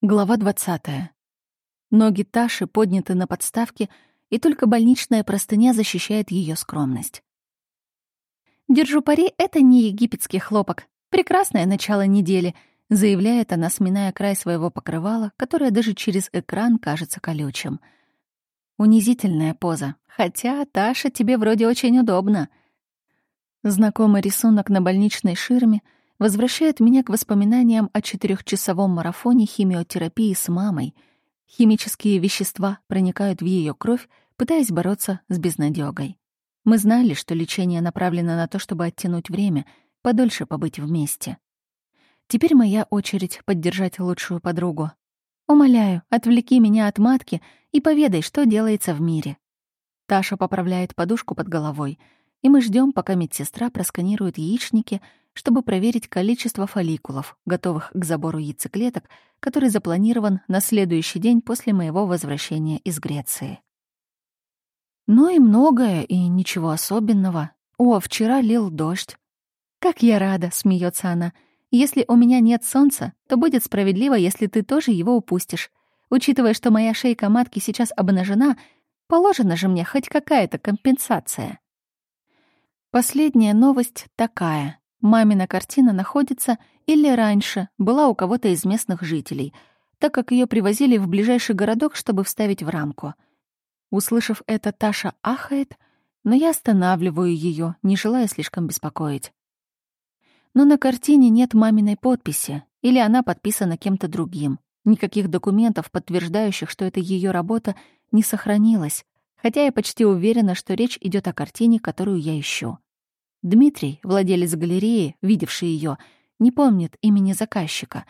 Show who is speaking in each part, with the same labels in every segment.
Speaker 1: Глава 20. Ноги Таши подняты на подставке, и только больничная простыня защищает ее скромность. «Держу пари, это не египетский хлопок. Прекрасное начало недели», — заявляет она, сминая край своего покрывала, которое даже через экран кажется колючим. Унизительная поза. Хотя, Таша, тебе вроде очень удобно. Знакомый рисунок на больничной ширме — возвращает меня к воспоминаниям о четырехчасовом марафоне химиотерапии с мамой. Химические вещества проникают в ее кровь, пытаясь бороться с безнадёгой. Мы знали, что лечение направлено на то, чтобы оттянуть время, подольше побыть вместе. Теперь моя очередь поддержать лучшую подругу. Умоляю, отвлеки меня от матки и поведай, что делается в мире. Таша поправляет подушку под головой, и мы ждем, пока медсестра просканирует яичники — чтобы проверить количество фолликулов, готовых к забору яйцеклеток, который запланирован на следующий день после моего возвращения из Греции. Ну и многое, и ничего особенного. О, вчера лил дождь. «Как я рада!» — смеется она. «Если у меня нет солнца, то будет справедливо, если ты тоже его упустишь. Учитывая, что моя шейка матки сейчас обнажена, положена же мне хоть какая-то компенсация». Последняя новость такая. Мамина картина находится или раньше была у кого-то из местных жителей, так как ее привозили в ближайший городок, чтобы вставить в рамку. Услышав это, Таша ахает, но я останавливаю ее, не желая слишком беспокоить. Но на картине нет маминой подписи, или она подписана кем-то другим. Никаких документов, подтверждающих, что это ее работа, не сохранилось, хотя я почти уверена, что речь идет о картине, которую я ищу. Дмитрий, владелец галереи, видевший ее, не помнит имени заказчика,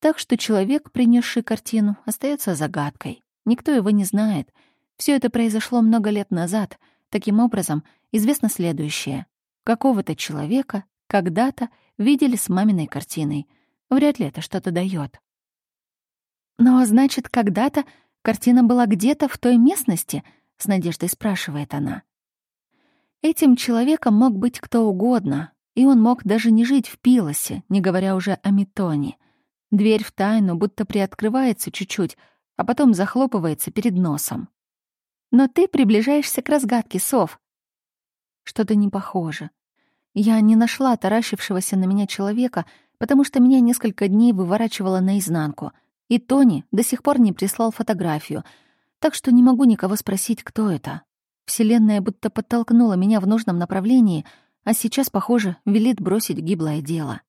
Speaker 1: так что человек, принесший картину, остается загадкой. Никто его не знает. Все это произошло много лет назад. Таким образом, известно следующее. Какого-то человека когда-то видели с маминой картиной. Вряд ли это что-то дает. «Но, значит, когда-то картина была где-то в той местности?» — с надеждой спрашивает она. Этим человеком мог быть кто угодно, и он мог даже не жить в Пилосе, не говоря уже о Метоне. Дверь в тайну будто приоткрывается чуть-чуть, а потом захлопывается перед носом. Но ты приближаешься к разгадке, Сов. Что-то не похоже. Я не нашла таращившегося на меня человека, потому что меня несколько дней выворачивало наизнанку, и Тони до сих пор не прислал фотографию, так что не могу никого спросить, кто это. Вселенная будто подтолкнула меня в нужном направлении, а сейчас, похоже, велит бросить гиблое дело.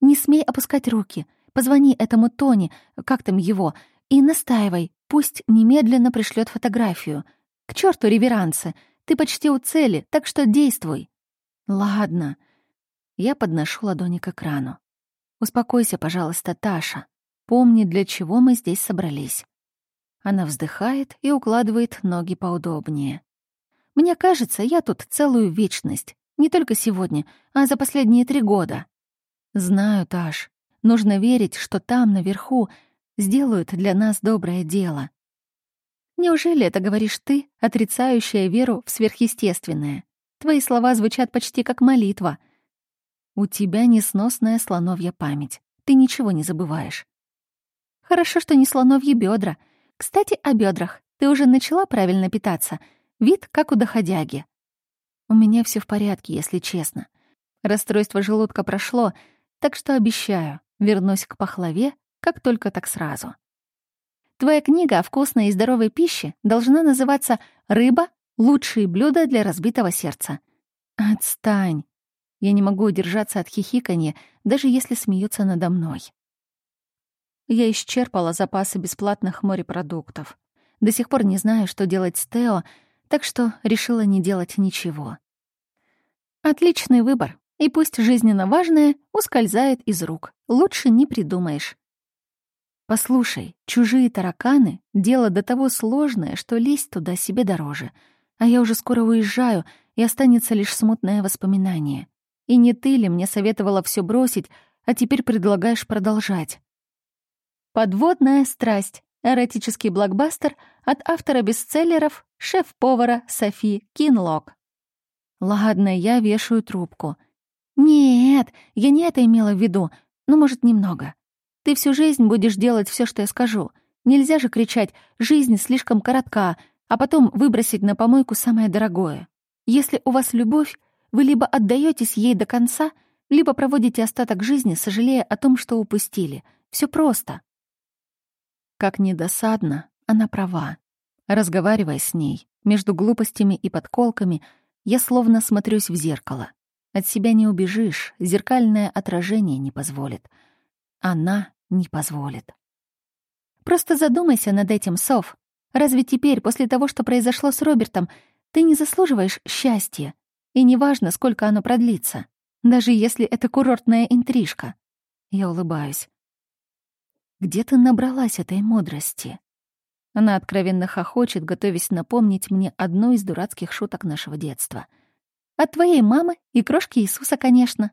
Speaker 1: «Не смей опускать руки. Позвони этому Тони, как там его, и настаивай, пусть немедленно пришлет фотографию. К черту реверансы, ты почти у цели, так что действуй». «Ладно». Я подношу ладони к экрану. «Успокойся, пожалуйста, Таша. Помни, для чего мы здесь собрались». Она вздыхает и укладывает ноги поудобнее. Мне кажется, я тут целую вечность. Не только сегодня, а за последние три года. Знаю, Таш. Нужно верить, что там, наверху, сделают для нас доброе дело. Неужели это говоришь ты, отрицающая веру в сверхъестественное? Твои слова звучат почти как молитва. У тебя несносная слоновья память. Ты ничего не забываешь. Хорошо, что не слоновьи бедра. Кстати, о бедрах. Ты уже начала правильно питаться — Вид, как у доходяги. У меня все в порядке, если честно. Расстройство желудка прошло, так что обещаю, вернусь к пахлаве, как только так сразу. Твоя книга о вкусной и здоровой пище должна называться «Рыба. Лучшие блюда для разбитого сердца». Отстань. Я не могу удержаться от хихиканья, даже если смеются надо мной. Я исчерпала запасы бесплатных морепродуктов. До сих пор не знаю, что делать с Тео, так что решила не делать ничего. Отличный выбор, и пусть жизненно важное ускользает из рук. Лучше не придумаешь. Послушай, чужие тараканы — дело до того сложное, что лезть туда себе дороже. А я уже скоро уезжаю, и останется лишь смутное воспоминание. И не ты ли мне советовала все бросить, а теперь предлагаешь продолжать? Подводная страсть. Эротический блокбастер от автора бестселлеров шеф-повара Софи Кинлок. Ладно, я вешаю трубку. Нет, я не это имела в виду, ну, может, немного. Ты всю жизнь будешь делать все, что я скажу. Нельзя же кричать «жизнь слишком коротка», а потом выбросить на помойку самое дорогое. Если у вас любовь, вы либо отдаетесь ей до конца, либо проводите остаток жизни, сожалея о том, что упустили. Все просто. Как недосадно, она права. Разговаривая с ней, между глупостями и подколками, я словно смотрюсь в зеркало. От себя не убежишь, зеркальное отражение не позволит. Она не позволит. Просто задумайся над этим, Сов. Разве теперь, после того, что произошло с Робертом, ты не заслуживаешь счастья? И неважно, сколько оно продлится, даже если это курортная интрижка. Я улыбаюсь. Где ты набралась этой мудрости? Она откровенно хохочет, готовясь напомнить мне одну из дурацких шуток нашего детства. От твоей мамы и крошки Иисуса, конечно.